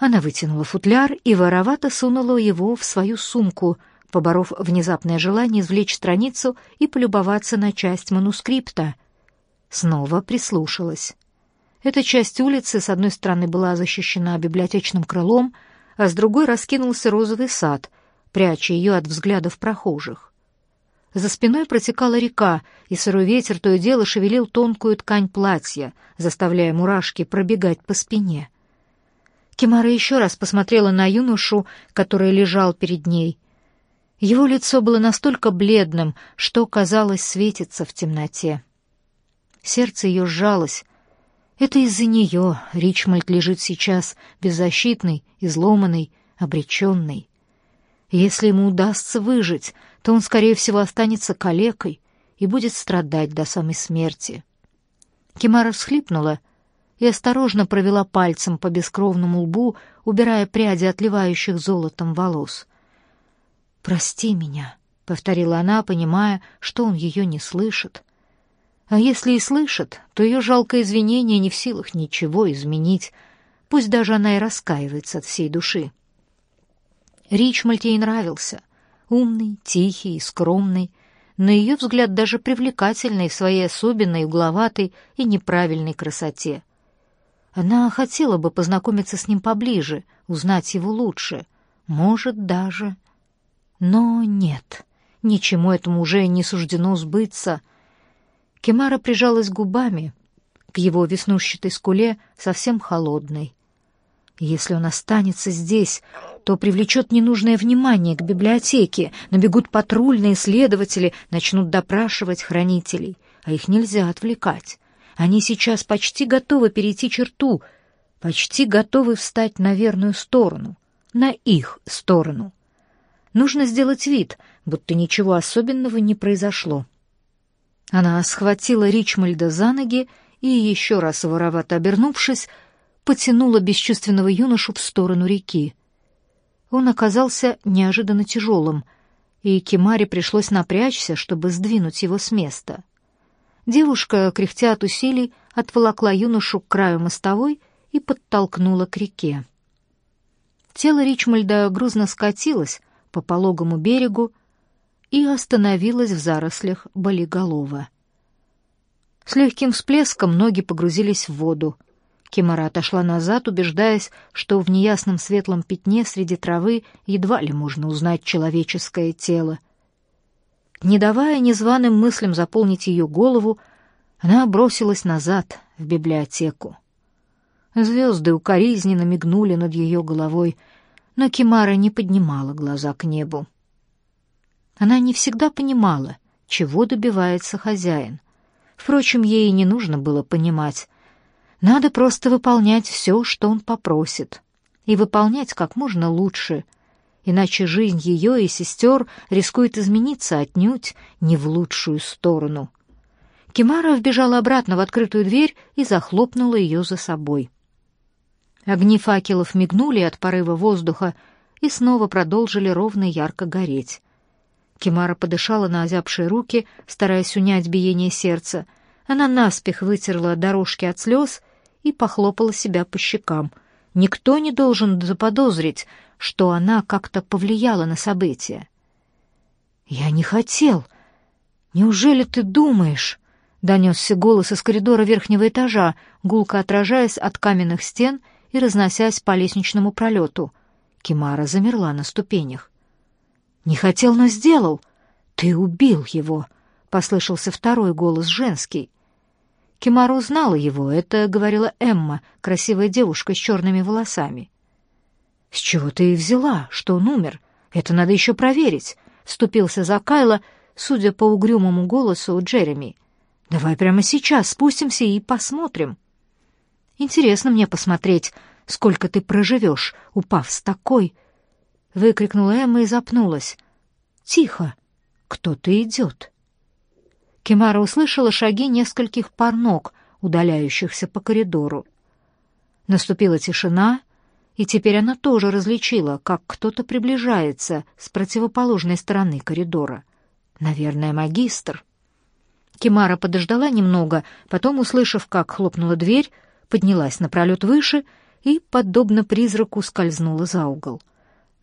Она вытянула футляр и воровато сунула его в свою сумку, поборов внезапное желание извлечь страницу и полюбоваться на часть манускрипта. Снова прислушалась. Эта часть улицы с одной стороны была защищена библиотечным крылом, а с другой раскинулся розовый сад, пряча ее от взглядов прохожих. За спиной протекала река, и сырой ветер то и дело шевелил тонкую ткань платья, заставляя мурашки пробегать по спине. Кимара еще раз посмотрела на юношу, который лежал перед ней. Его лицо было настолько бледным, что, казалось, светится в темноте. Сердце ее сжалось. Это из-за нее Ричмольд лежит сейчас беззащитный, изломанный, обреченный. Если ему удастся выжить, то он, скорее всего, останется калекой и будет страдать до самой смерти. Кимара всхлипнула и осторожно провела пальцем по бескровному лбу, убирая пряди отливающих золотом волос. «Прости меня», — повторила она, понимая, что он ее не слышит. А если и слышит, то ее жалкое извинение не в силах ничего изменить, пусть даже она и раскаивается от всей души. Ричмольд ей нравился. Умный, тихий и скромный, на ее взгляд даже привлекательный в своей особенной, угловатой и неправильной красоте. Она хотела бы познакомиться с ним поближе, узнать его лучше. Может, даже... Но нет, ничему этому уже не суждено сбыться. Кемара прижалась губами к его веснущатой скуле, совсем холодной. Если он останется здесь, то привлечет ненужное внимание к библиотеке, набегут патрульные следователи, начнут допрашивать хранителей, а их нельзя отвлекать. Они сейчас почти готовы перейти черту, почти готовы встать на верную сторону, на их сторону. Нужно сделать вид, будто ничего особенного не произошло. Она схватила Ричмольда за ноги и, еще раз воровато обернувшись, потянула бесчувственного юношу в сторону реки. Он оказался неожиданно тяжелым, и Кимаре пришлось напрячься, чтобы сдвинуть его с места. Девушка, кряхтя от усилий, отволокла юношу к краю мостовой и подтолкнула к реке. Тело Ричмольда грузно скатилось по пологому берегу и остановилось в зарослях болиголова. С легким всплеском ноги погрузились в воду. Кимара отошла назад, убеждаясь, что в неясном светлом пятне среди травы едва ли можно узнать человеческое тело — не давая незваным мыслям заполнить ее голову, она бросилась назад, в библиотеку. Звезды укоризненно мигнули над ее головой, но Кимара не поднимала глаза к небу. Она не всегда понимала, чего добивается хозяин. Впрочем, ей не нужно было понимать. Надо просто выполнять все, что он попросит, и выполнять как можно лучше — иначе жизнь ее и сестер рискует измениться отнюдь не в лучшую сторону. Кимара вбежала обратно в открытую дверь и захлопнула ее за собой. Огни факелов мигнули от порыва воздуха и снова продолжили ровно ярко гореть. Кимара подышала на озябшие руки, стараясь унять биение сердца. Она наспех вытерла дорожки от слез и похлопала себя по щекам. Никто не должен заподозрить, что она как-то повлияла на события. «Я не хотел. Неужели ты думаешь?» — донесся голос из коридора верхнего этажа, гулко отражаясь от каменных стен и разносясь по лестничному пролету. Кимара замерла на ступенях. «Не хотел, но сделал. Ты убил его», — послышался второй голос женский. Кимара узнала его, это говорила Эмма, красивая девушка с черными волосами. «С чего ты и взяла, что он умер? Это надо еще проверить», — вступился за Кайла, судя по угрюмому голосу Джереми. «Давай прямо сейчас спустимся и посмотрим». «Интересно мне посмотреть, сколько ты проживешь, упав с такой...» — выкрикнула Эмма и запнулась. «Тихо! Кто-то идет!» Кемара услышала шаги нескольких пар ног, удаляющихся по коридору. Наступила тишина, и теперь она тоже различила, как кто-то приближается с противоположной стороны коридора. Наверное, магистр. Кимара подождала немного, потом, услышав, как хлопнула дверь, поднялась напролет выше и, подобно призраку, скользнула за угол.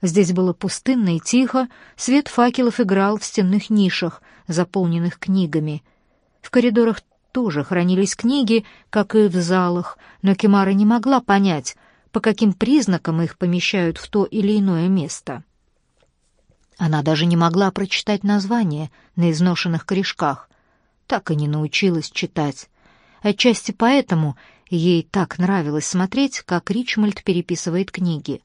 Здесь было пустынно и тихо, свет факелов играл в стенных нишах, заполненных книгами. В коридорах тоже хранились книги, как и в залах, но Кимара не могла понять, по каким признакам их помещают в то или иное место. Она даже не могла прочитать название на изношенных корешках, так и не научилась читать. Отчасти поэтому ей так нравилось смотреть, как Ричмольд переписывает книги.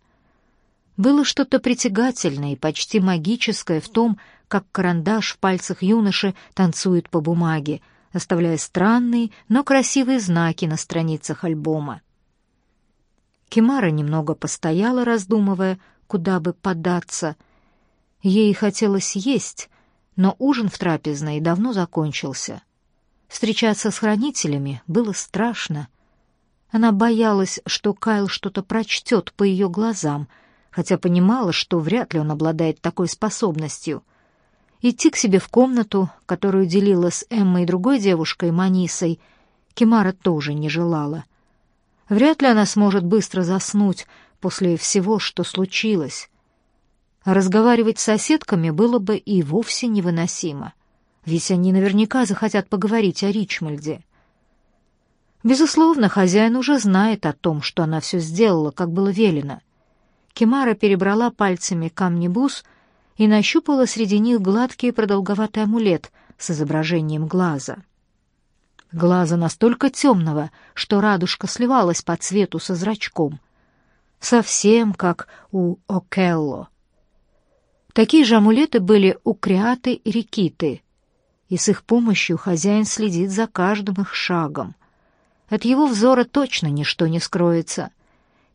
Было что-то притягательное и почти магическое в том, как карандаш в пальцах юноши танцует по бумаге, оставляя странные, но красивые знаки на страницах альбома. Кимара немного постояла, раздумывая, куда бы податься. Ей хотелось есть, но ужин в трапезной давно закончился. Встречаться с хранителями было страшно. Она боялась, что Кайл что-то прочтет по ее глазам — хотя понимала, что вряд ли он обладает такой способностью. Идти к себе в комнату, которую делила с Эммой и другой девушкой, Манисой, Кимара тоже не желала. Вряд ли она сможет быстро заснуть после всего, что случилось. разговаривать с соседками было бы и вовсе невыносимо, ведь они наверняка захотят поговорить о Ричмольде. Безусловно, хозяин уже знает о том, что она все сделала, как было велено — Кимара перебрала пальцами камни бус и нащупала среди них гладкий продолговатый амулет с изображением глаза. Глаза настолько темного, что радужка сливалась по цвету со зрачком. Совсем как у Окелло. Такие же амулеты были у Криаты и Рикиты, и с их помощью хозяин следит за каждым их шагом. От его взора точно ничто не скроется —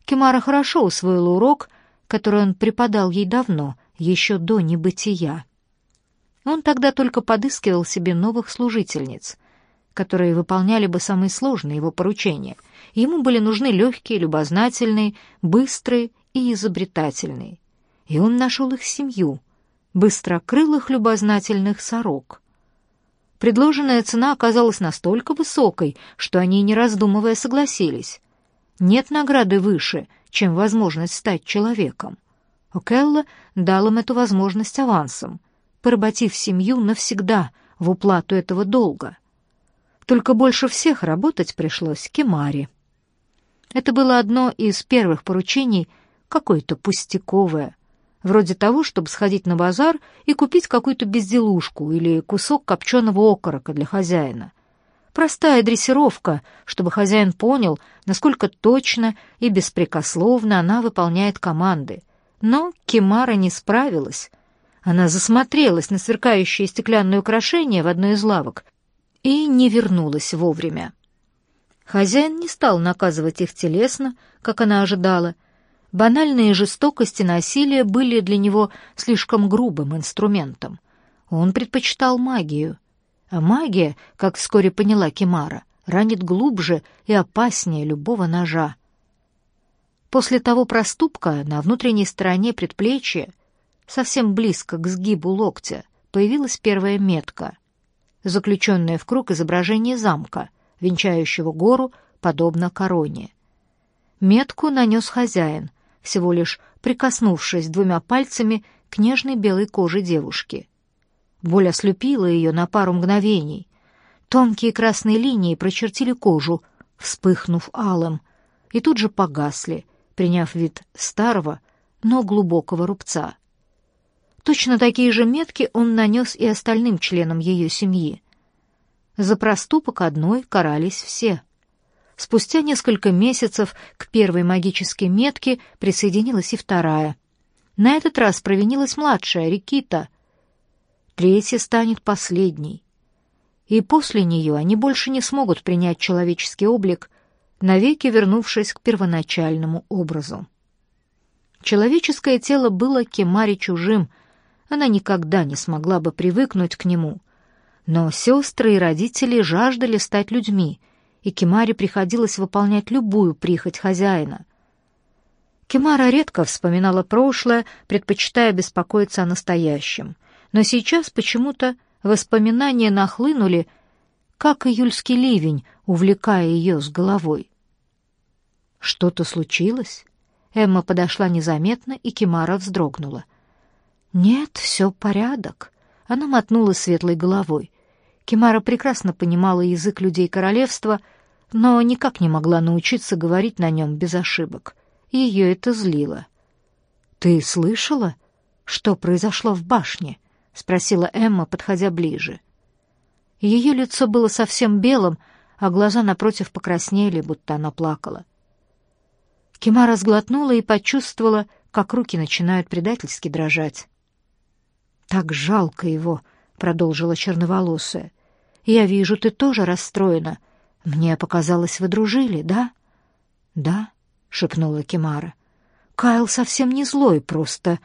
Кимара хорошо усвоила урок, который он преподал ей давно, еще до небытия. Он тогда только подыскивал себе новых служительниц, которые выполняли бы самые сложные его поручения. Ему были нужны легкие, любознательные, быстрые и изобретательные. И он нашел их семью, быстрокрылых любознательных сорок. Предложенная цена оказалась настолько высокой, что они, не раздумывая, согласились. Нет награды выше, чем возможность стать человеком. Окелла дал им эту возможность авансом, поработив семью навсегда в уплату этого долга. Только больше всех работать пришлось Кемаре. Это было одно из первых поручений, какое-то пустяковое, вроде того, чтобы сходить на базар и купить какую-то безделушку или кусок копченого окорока для хозяина. Простая дрессировка, чтобы хозяин понял, насколько точно и беспрекословно она выполняет команды. Но Кимара не справилась. Она засмотрелась на сверкающее стеклянное украшение в одной из лавок и не вернулась вовремя. Хозяин не стал наказывать их телесно, как она ожидала. Банальные жестокости и насилие были для него слишком грубым инструментом. Он предпочитал магию — а магия, как вскоре поняла Кимара, ранит глубже и опаснее любого ножа. После того проступка на внутренней стороне предплечья, совсем близко к сгибу локтя, появилась первая метка, заключенная в круг изображение замка, венчающего гору, подобно короне. Метку нанес хозяин, всего лишь прикоснувшись двумя пальцами к нежной белой коже девушки — Боль ослепила ее на пару мгновений. Тонкие красные линии прочертили кожу, вспыхнув алым, и тут же погасли, приняв вид старого, но глубокого рубца. Точно такие же метки он нанес и остальным членам ее семьи. За проступок одной карались все. Спустя несколько месяцев к первой магической метке присоединилась и вторая. На этот раз провинилась младшая, Рикита — третья станет последней. И после нее они больше не смогут принять человеческий облик, навеки вернувшись к первоначальному образу. Человеческое тело было Кемаре чужим, она никогда не смогла бы привыкнуть к нему. Но сестры и родители жаждали стать людьми, и Кемаре приходилось выполнять любую прихоть хозяина. Кемара редко вспоминала прошлое, предпочитая беспокоиться о настоящем — но сейчас почему-то воспоминания нахлынули, как июльский ливень, увлекая ее с головой. Что-то случилось? Эмма подошла незаметно, и Кимара вздрогнула. Нет, все порядок. Она мотнула светлой головой. Кимара прекрасно понимала язык людей королевства, но никак не могла научиться говорить на нем без ошибок. Ее это злило. «Ты слышала, что произошло в башне?» — спросила Эмма, подходя ближе. Ее лицо было совсем белым, а глаза напротив покраснели, будто она плакала. Кимара сглотнула и почувствовала, как руки начинают предательски дрожать. «Так жалко его», — продолжила черноволосая. «Я вижу, ты тоже расстроена. Мне показалось, вы дружили, да?» «Да», — шепнула Кимара. «Кайл совсем не злой, просто...»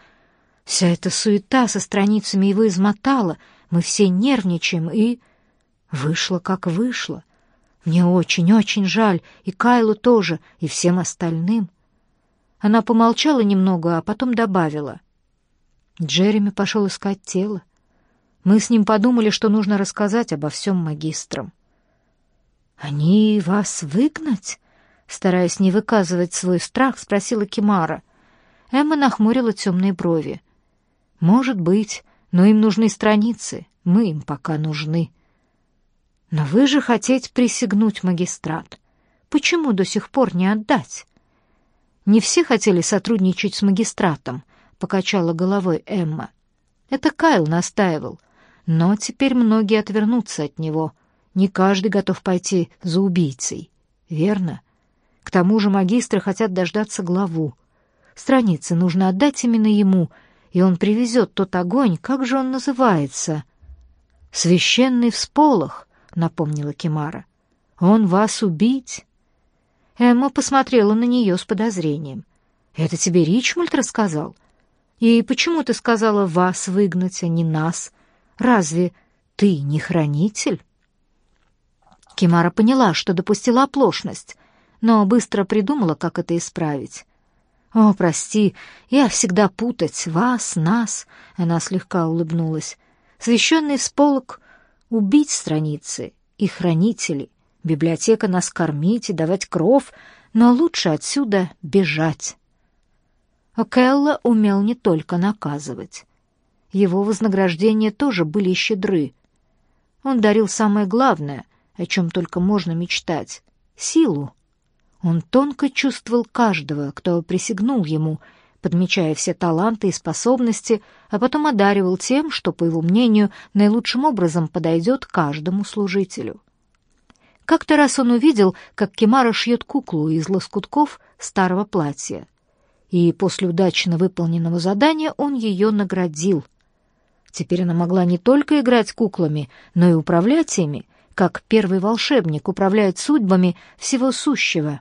Вся эта суета со страницами его измотала, мы все нервничаем, и... Вышло, как вышло. Мне очень-очень жаль, и Кайлу тоже, и всем остальным. Она помолчала немного, а потом добавила. Джереми пошел искать тело. Мы с ним подумали, что нужно рассказать обо всем магистрам. «Они вас выгнать?» Стараясь не выказывать свой страх, спросила Кимара. Эмма нахмурила темные брови. «Может быть, но им нужны страницы. Мы им пока нужны». Но вы же хотите присягнуть магистрат. Почему до сих пор не отдать? Не все хотели сотрудничать с магистратом, покачала головой Эмма. Это Кайл настаивал, но теперь многие отвернутся от него. Не каждый готов пойти за убийцей. Верно? К тому же магистры хотят дождаться главу. Страницы нужно отдать именно ему, и он привезет тот огонь, как же он называется? Священный всполох, — напомнила Кимара. «Он вас убить?» Эмма посмотрела на нее с подозрением. «Это тебе Ричмольд рассказал? И почему ты сказала вас выгнать, а не нас? Разве ты не хранитель?» Кимара поняла, что допустила оплошность, но быстро придумала, как это исправить. «О, прости, я всегда путать вас, нас», — она слегка улыбнулась. «Священный сполок убить страницы и хранители, библиотека нас кормить и давать кров, но лучше отсюда бежать. Окелла умел не только наказывать. Его вознаграждения тоже были щедры. Он дарил самое главное, о чем только можно мечтать — силу. Он тонко чувствовал каждого, кто присягнул ему — подмечая все таланты и способности, а потом одаривал тем, что, по его мнению, наилучшим образом подойдет каждому служителю. Как-то раз он увидел, как Кимара шьет куклу из лоскутков старого платья. И после удачно выполненного задания он ее наградил. Теперь она могла не только играть куклами, но и управлять ими, как первый волшебник управляет судьбами всего сущего.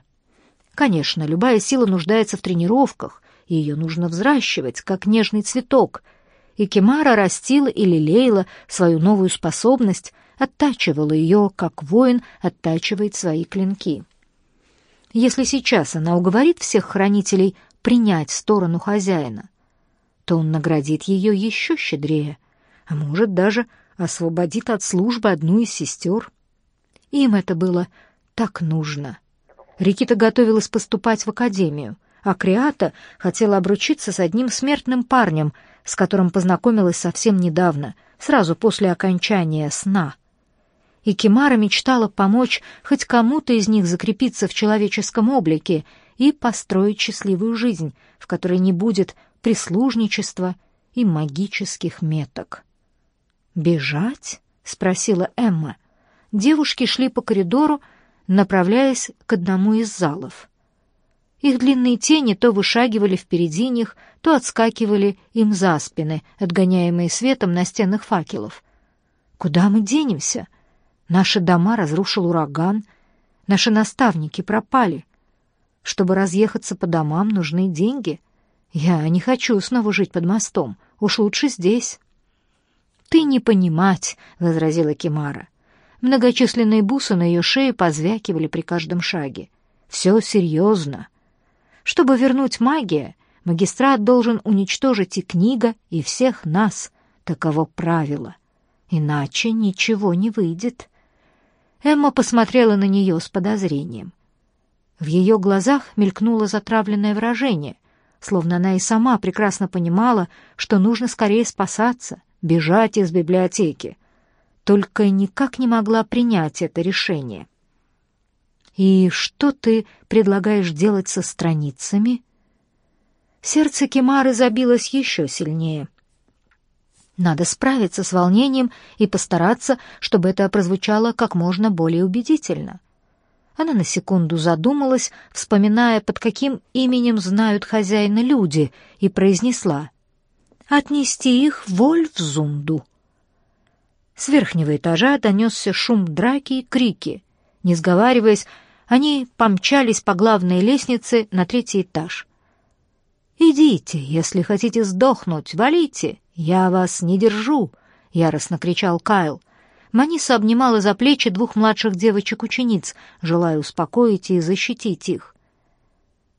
Конечно, любая сила нуждается в тренировках, ее нужно взращивать, как нежный цветок. И Кемара растила и лелеяла свою новую способность, оттачивала ее, как воин оттачивает свои клинки. Если сейчас она уговорит всех хранителей принять сторону хозяина, то он наградит ее еще щедрее, а может даже освободит от службы одну из сестер. Им это было так нужно. Рикита готовилась поступать в академию, а Криата хотела обручиться с одним смертным парнем, с которым познакомилась совсем недавно, сразу после окончания сна. И Кимара мечтала помочь хоть кому-то из них закрепиться в человеческом облике и построить счастливую жизнь, в которой не будет прислужничества и магических меток. «Бежать?» — спросила Эмма. Девушки шли по коридору, направляясь к одному из залов. Их длинные тени то вышагивали впереди них, то отскакивали им за спины, отгоняемые светом настенных факелов. Куда мы денемся? Наши дома разрушил ураган, наши наставники пропали. Чтобы разъехаться по домам, нужны деньги. Я не хочу снова жить под мостом, уж лучше здесь. «Ты не понимать», — возразила Кимара. Многочисленные бусы на ее шее позвякивали при каждом шаге. «Все серьезно. Чтобы вернуть магия, магистрат должен уничтожить и книга, и всех нас. Таково правило. Иначе ничего не выйдет. Эмма посмотрела на нее с подозрением. В ее глазах мелькнуло затравленное выражение, словно она и сама прекрасно понимала, что нужно скорее спасаться, бежать из библиотеки, только никак не могла принять это решение. «И что ты предлагаешь делать со страницами?» Сердце Кемары забилось еще сильнее. Надо справиться с волнением и постараться, чтобы это прозвучало как можно более убедительно. Она на секунду задумалась, вспоминая, под каким именем знают хозяина люди, и произнесла «Отнести их в Вольфзунду». С верхнего этажа донесся шум драки и крики. Не сговариваясь, они помчались по главной лестнице на третий этаж. «Идите, если хотите сдохнуть, валите, я вас не держу!» — яростно кричал Кайл. Маниса обнимала за плечи двух младших девочек-учениц, желая успокоить и защитить их.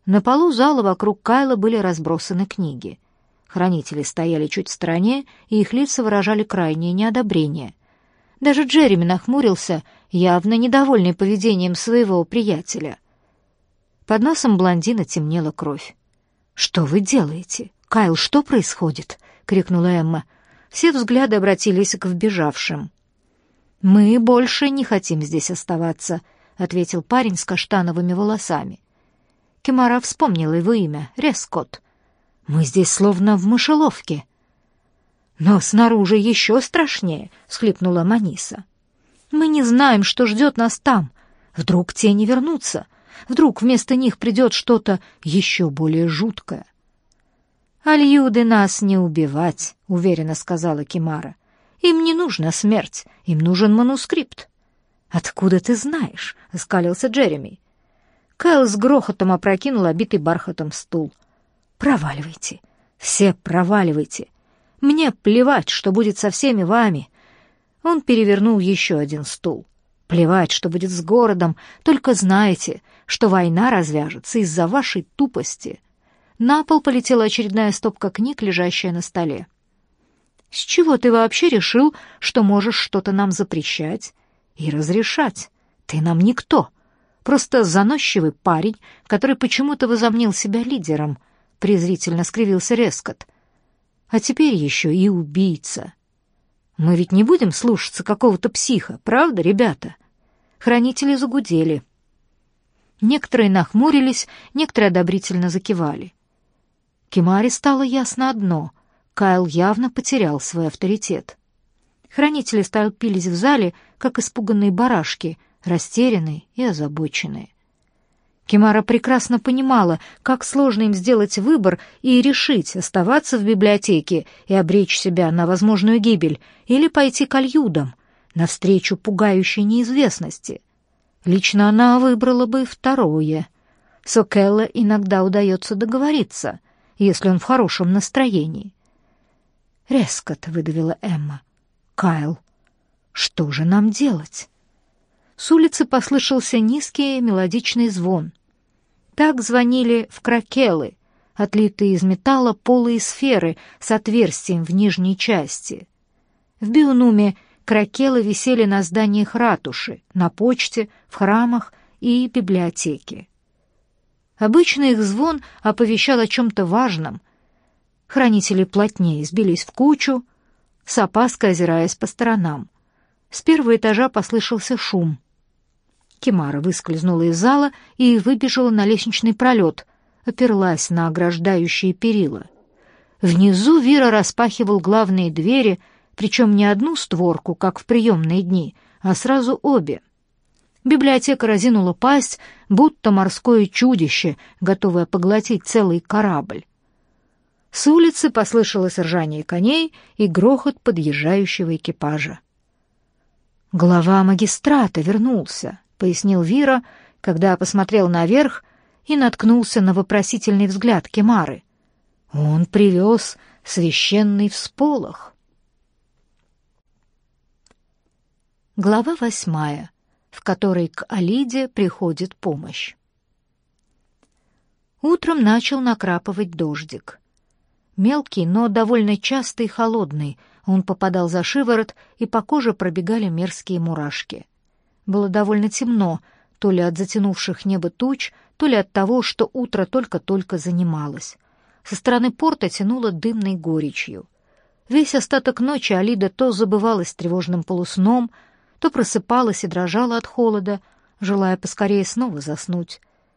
На полу зала вокруг Кайла были разбросаны книги. Хранители стояли чуть в стороне, и их лица выражали крайнее неодобрение. Даже Джереми нахмурился, явно недовольный поведением своего приятеля. Под носом блондина темнела кровь. «Что вы делаете? Кайл, что происходит?» — крикнула Эмма. Все взгляды обратились к вбежавшим. «Мы больше не хотим здесь оставаться», — ответил парень с каштановыми волосами. Кемара вспомнила его имя — Рескот. «Мы здесь словно в мышеловке». «Но снаружи еще страшнее», — всхлипнула Маниса. «Мы не знаем, что ждет нас там. Вдруг те не вернутся. Вдруг вместо них придет что-то еще более жуткое. «Альюды нас не убивать», — уверенно сказала Кимара. «Им не нужна смерть, им нужен манускрипт». «Откуда ты знаешь?» — оскалился Джереми. Кайл с грохотом опрокинул обитый бархатом стул. «Проваливайте, все проваливайте. Мне плевать, что будет со всеми вами». Он перевернул еще один стул. Плевать, что будет с городом, только знайте, что война развяжется из-за вашей тупости. На пол полетела очередная стопка книг, лежащая на столе. С чего ты вообще решил, что можешь что-то нам запрещать и разрешать? Ты нам никто. Просто заносчивый парень, который почему-то возомнил себя лидером, презрительно скривился Рескот. А теперь еще и убийца. Мы ведь не будем слушаться какого-то психа, правда, ребята? Хранители загудели. Некоторые нахмурились, некоторые одобрительно закивали. Кимаре стало ясно одно — Кайл явно потерял свой авторитет. Хранители столпились в зале, как испуганные барашки, растерянные и озабоченные. Кимара прекрасно понимала, как сложно им сделать выбор и решить, оставаться в библиотеке и обречь себя на возможную гибель или пойти к альюдам, навстречу пугающей неизвестности. Лично она выбрала бы второе. С О'Келла иногда удается договориться, если он в хорошем настроении. «Резко-то», — выдавила Эмма. «Кайл, что же нам делать?» С улицы послышался низкий мелодичный звон. Так звонили в кракелы, отлитые из металла полые сферы с отверстием в нижней части. В Биунуме кракелы висели на зданиях ратуши, на почте, в храмах и библиотеке. Обычно их звон оповещал о чем-то важном. Хранители плотнее сбились в кучу, с опаской озираясь по сторонам. С первого этажа послышался шум. Кимара выскользнула из зала и выбежала на лестничный пролет, оперлась на ограждающие перила. Внизу Вира распахивал главные двери, причем не одну створку, как в приемные дни, а сразу обе. Библиотека разинула пасть, будто морское чудище, готовое поглотить целый корабль. С улицы послышалось ржание коней и грохот подъезжающего экипажа. Глава магистрата вернулся пояснил Вира, когда посмотрел наверх и наткнулся на вопросительный взгляд Кемары. Он привез священный всполох. Глава восьмая, в которой к Алиде приходит помощь. Утром начал накрапывать дождик. Мелкий, но довольно частый и холодный, он попадал за шиворот, и по коже пробегали мерзкие мурашки. Было довольно темно, то ли от затянувших небо туч, то ли от того, что утро только-только занималось. Со стороны порта тянуло дымной горечью. Весь остаток ночи Алида то забывалась тревожным полусном, то просыпалась и дрожала от холода, желая поскорее снова заснуть —